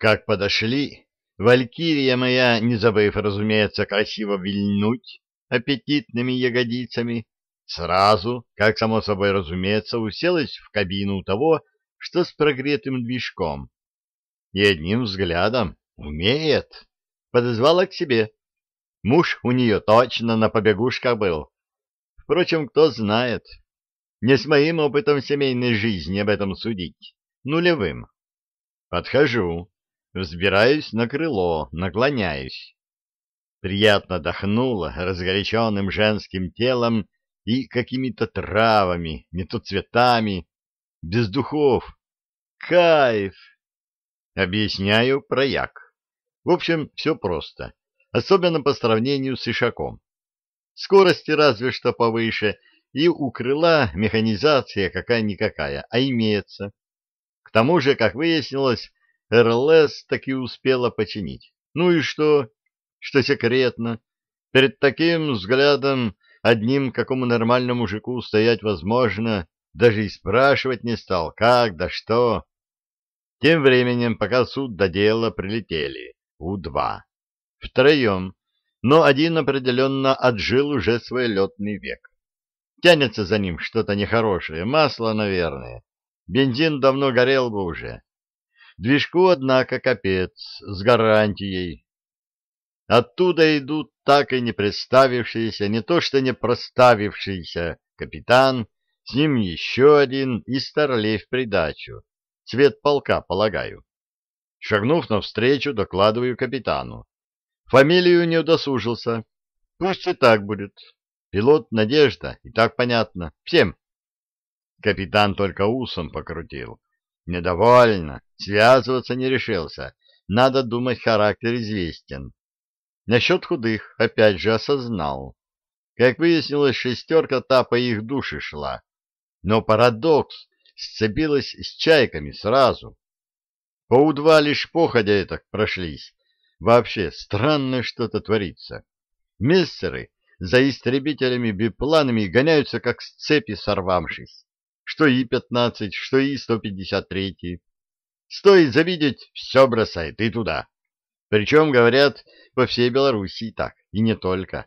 Как подошли, валькирия моя, не забыв, разумеется, красиво вильнуть аппетитными ягодицами, сразу, как само собой разумеется, уселась в кабину того, что с прогретым движком. И одним взглядом умеет, подозвала к себе. Муж у нее точно на побегушках был. Впрочем, кто знает. Не с моим опытом семейной жизни об этом судить. Нулевым. Подхожу, взбираюсь на крыло, наклоняюсь. Приятно дохнуло разгоряченным женским телом и какими-то травами, не то цветами, без духов. Кайф! Объясняю про як. В общем, все просто, особенно по сравнению с ишаком. Скорости разве что повыше, и у крыла механизация какая-никакая, а имеется. К тому же, как выяснилось, РЛС таки успела починить. Ну и что? Что секретно? Перед таким взглядом одним какому нормальному мужику стоять возможно, даже и спрашивать не стал, как да что. Тем временем, пока суд до прилетели, У-2. Втроем, но один определенно отжил уже свой летный век. Тянется за ним что-то нехорошее, масло, наверное. Бензин давно горел бы уже. Движку, однако, капец, с гарантией. Оттуда идут так и не представившиеся, не то что не проставившийся капитан, с ним еще один и старлей в придачу. Цвет полка, полагаю. Шагнув навстречу, докладываю капитану. Фамилию не удосужился. Пусть и так будет. Пилот Надежда, и так понятно. Всем. Капитан только усом покрутил. Недовольно. Связываться не решился. Надо думать, характер известен. Насчет худых опять же осознал. Как выяснилось, шестерка та по их душе шла. Но парадокс сцепилась с чайками сразу. По У-2 лишь походя так прошлись. Вообще, странно что-то творится. Мессеры за истребителями-бипланами гоняются, как с цепи сорвавшись. Что И-15, что И-153. Стоит завидеть, все бросает и туда. Причем, говорят, по всей Белоруссии так, и не только.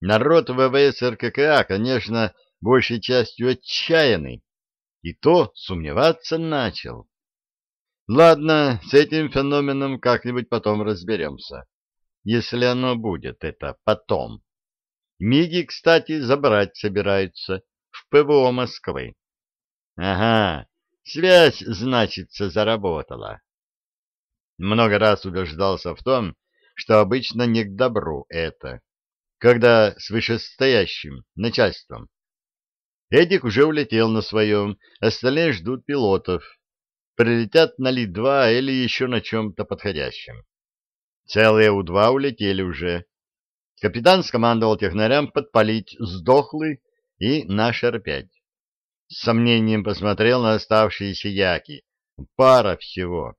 Народ ВВС РККА, конечно, большей частью отчаянный, и то сомневаться начал. Ладно, с этим феноменом как-нибудь потом разберемся. Если оно будет, это потом. Миги, кстати, забрать собираются в ПВО Москвы. Ага, связь, значится, заработала. Много раз убеждался в том, что обычно не к добру это, когда с вышестоящим начальством. Эдик уже улетел на своем, остальные ждут пилотов прилетят на Ли-2 или еще на чем-то подходящем. Целые У-2 улетели уже. Капитан скомандовал технарям подпалить сдохлый и наш Р-5. С сомнением посмотрел на оставшиеся яки. Пара всего.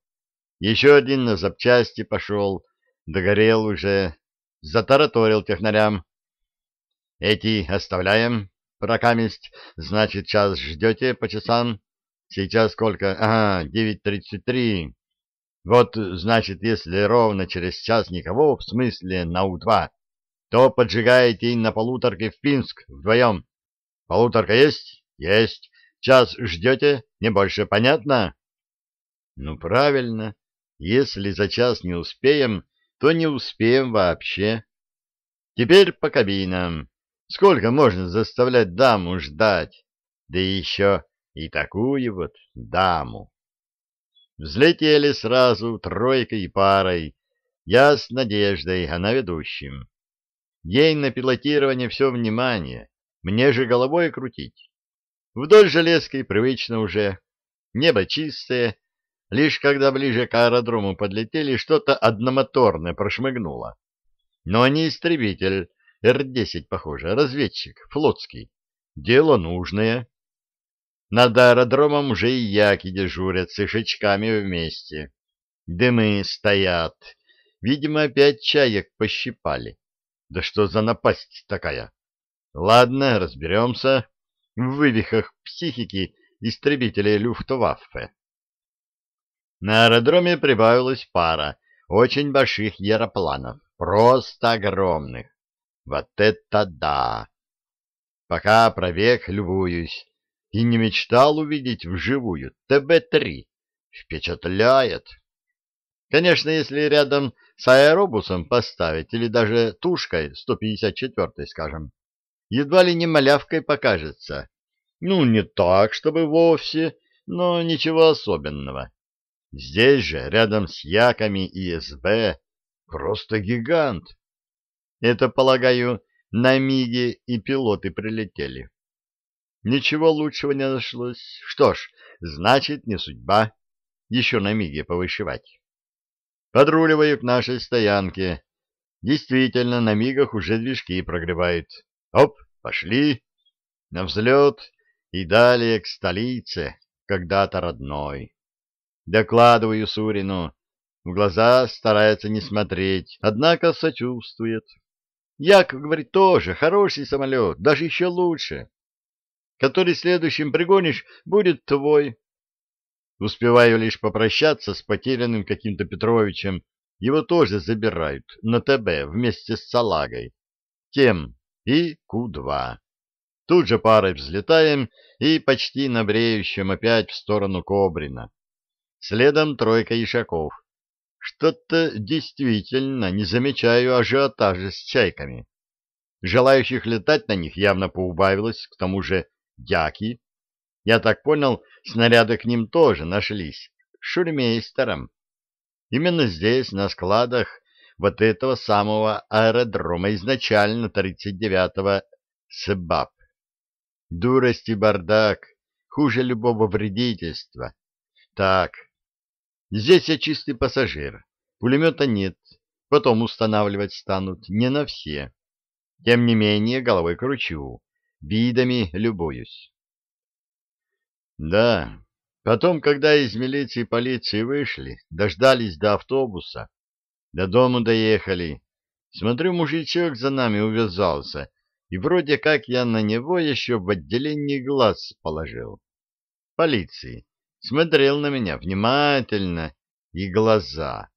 Еще один на запчасти пошел, догорел уже, затараторил технарям. Эти оставляем, прокаместь, значит, час ждете по часам. Сейчас сколько? Ага, 9.33. Вот, значит, если ровно через час никого, в смысле на У-2, то поджигаете на полуторке в Пинск вдвоем. Полуторка есть? Есть. Час ждете? Не больше, понятно? Ну, правильно. Если за час не успеем, то не успеем вообще. Теперь по кабинам. Сколько можно заставлять даму ждать? Да еще и такую вот даму. Взлетели сразу тройкой и парой, я с Надеждой, она ведущим. Ей на пилотирование все внимание, мне же головой крутить. Вдоль железки привычно уже, небо чистое, лишь когда ближе к аэродрому подлетели, что-то одномоторное прошмыгнуло. Но не истребитель, Р-10, похоже, разведчик, флотский. Дело нужное. Над аэродромом уже и яки дежурят с ишачками вместе. Дымы стоят. Видимо, опять чаек пощипали. Да что за напасть такая? Ладно, разберемся в вывихах психики истребителей Люфтваффе. На аэродроме прибавилась пара очень больших яропланов, просто огромных. Вот это да! Пока пробег любуюсь и не мечтал увидеть вживую ТБ-3. Впечатляет. Конечно, если рядом с аэробусом поставить или даже тушкой 154-й, скажем, едва ли не малявкой покажется. Ну, не так, чтобы вовсе, но ничего особенного. Здесь же, рядом с Яками и СБ, просто гигант. Это, полагаю, на Миге и пилоты прилетели. Ничего лучшего не нашлось. Что ж, значит, не судьба еще на Миге повышивать. Подруливаю к нашей стоянке. Действительно, на Мигах уже движки прогревают. Оп, пошли. На взлет и далее к столице, когда-то родной. Докладываю Сурину. В глаза старается не смотреть, однако сочувствует. Яков говорит, тоже хороший самолет, даже еще лучше. Который следующим пригонишь, будет твой. Успеваю лишь попрощаться с потерянным каким-то Петровичем. Его тоже забирают на ТБ вместе с салагой. Тем и Ку-2. Тут же парой взлетаем и почти на бреющем опять в сторону Кобрина. Следом тройка ишаков. Что-то действительно не замечаю ажиотажа с чайками. Желающих летать на них явно поубавилось, к тому же дяки. Я так понял, снаряды к ним тоже нашлись, шурмейстером. Именно здесь, на складах вот этого самого аэродрома изначально 39-го СБАП. Дурость и бардак хуже любого вредительства. Так, Здесь я чистый пассажир. Пулемета нет. Потом устанавливать станут не на все. Тем не менее, головой кручу. Видами любуюсь. Да, потом, когда из милиции и полиции вышли, дождались до автобуса, до дома доехали. Смотрю, мужичок за нами увязался, и вроде как я на него еще в отделении глаз положил. Полиции смотрел на меня внимательно и глаза.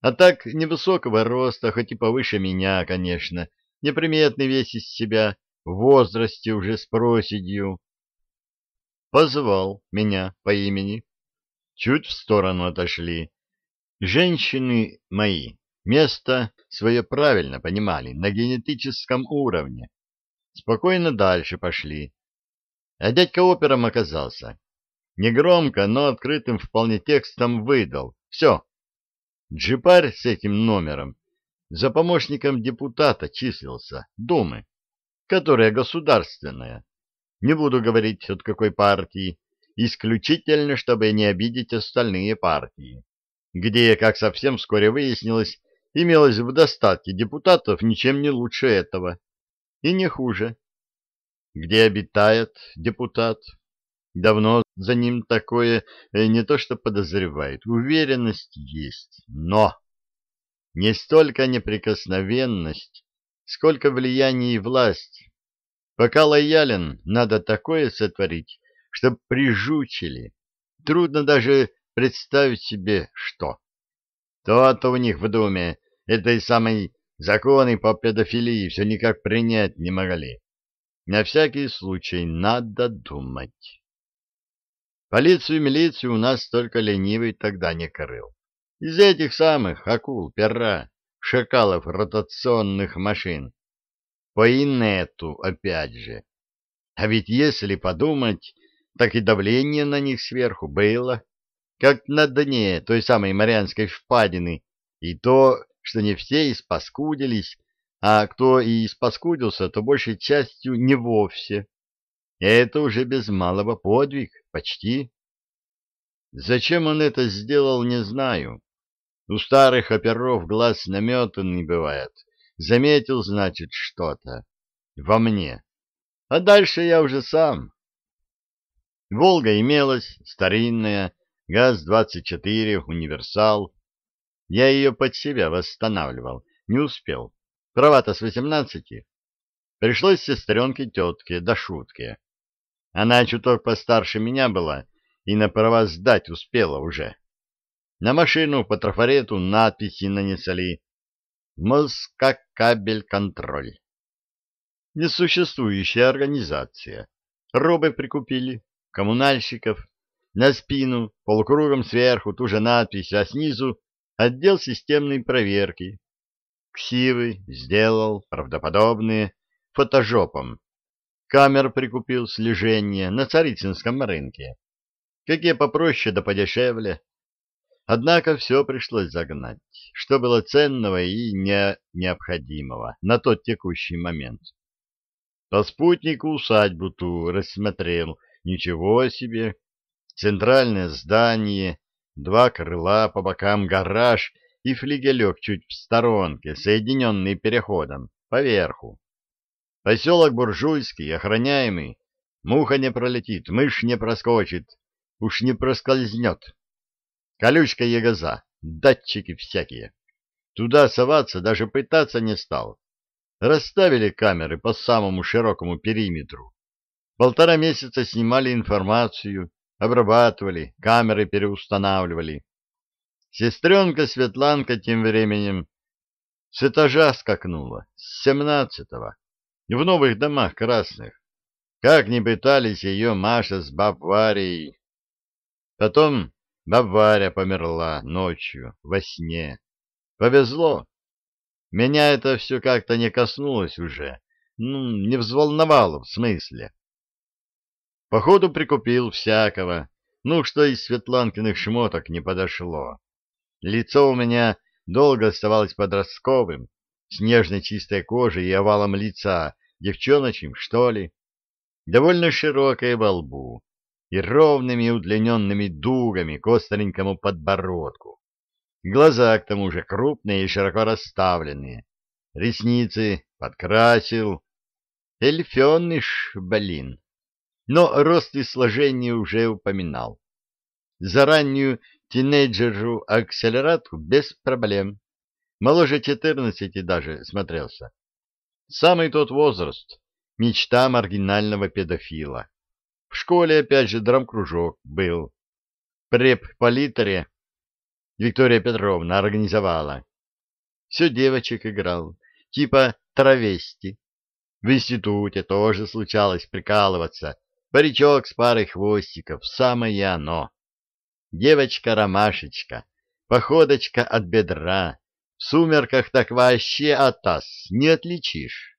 А так невысокого роста, хоть и повыше меня, конечно, неприметный весь из себя, в возрасте уже с проседью. Позвал меня по имени. Чуть в сторону отошли. Женщины мои место свое правильно понимали на генетическом уровне. Спокойно дальше пошли. А дядька опером оказался. Негромко, но открытым вполне текстом выдал. Все. Джипарь с этим номером за помощником депутата числился, Думы, которая государственная. Не буду говорить, от какой партии, исключительно, чтобы не обидеть остальные партии, где, как совсем вскоре выяснилось, имелось в достатке депутатов ничем не лучше этого, и не хуже. Где обитает депутат? Давно за ним такое э, не то что подозревает, уверенность есть, но не столько неприкосновенность, сколько влияние и власть. Пока лоялен, надо такое сотворить, чтоб прижучили. Трудно даже представить себе, что. То-то у них в Думе этой самой законы по педофилии все никак принять не могли. На всякий случай надо думать. Полицию и милицию у нас только ленивый тогда не корыл. Из этих самых акул, пера, шакалов ротационных машин. По инету, опять же. А ведь если подумать, так и давление на них сверху было, как на дне той самой Марианской впадины, и то, что не все испаскудились, а кто и испаскудился, то большей частью не вовсе. Это уже без малого подвиг, почти. Зачем он это сделал, не знаю. У старых оперов глаз наметанный бывает. Заметил, значит, что-то. Во мне. А дальше я уже сам. Волга имелась, старинная, ГАЗ-24, универсал. Я ее под себя восстанавливал, не успел. Права-то с восемнадцати. Пришлось сестренке-тетке до шутки. Она чуток постарше меня была и на права сдать успела уже. На машину по трафарету надписи нанесли «Москакабель-контроль». Несуществующая организация. Робы прикупили, коммунальщиков, на спину, полукругом сверху, ту же надпись, а снизу отдел системной проверки. Ксивы сделал правдоподобные фотожопом. Камер прикупил слежение на Царицынском рынке. Какие попроще да подешевле. Однако все пришлось загнать, что было ценного и не необходимого на тот текущий момент. По спутнику усадьбу ту рассмотрел. Ничего себе! Центральное здание, два крыла по бокам гараж и флигелек чуть в сторонке, соединенный переходом, поверху. Поселок Буржуйский, охраняемый. Муха не пролетит, мышь не проскочит, уж не проскользнет. Колючка ягоза, датчики всякие. Туда соваться даже пытаться не стал. Расставили камеры по самому широкому периметру. Полтора месяца снимали информацию, обрабатывали, камеры переустанавливали. Сестренка Светланка тем временем с этажа скакнула, с семнадцатого, в новых домах красных. Как ни пытались ее Маша с Бабварией. Потом Бавария померла ночью, во сне. Повезло. Меня это все как-то не коснулось уже. Ну, не взволновало в смысле. Походу прикупил всякого. Ну, что из Светланкиных шмоток не подошло. Лицо у меня долго оставалось подростковым, с нежной чистой кожей и овалом лица, девчоночим, что ли. Довольно широкое во лбу, и ровными удлиненными дугами к остренькому подбородку. Глаза, к тому же, крупные и широко расставленные. Ресницы подкрасил. Эльфеныш, блин. Но рост и сложение уже упоминал. За раннюю тинейджеру акселератку без проблем. Моложе четырнадцати даже смотрелся. Самый тот возраст, мечта маргинального педофила. В школе опять же драмкружок был. Преп по литере Виктория Петровна организовала. Все девочек играл, типа травести. В институте тоже случалось прикалываться. Паричок с парой хвостиков, самое оно. Девочка-ромашечка, походочка от бедра. В сумерках так вообще таз не отличишь.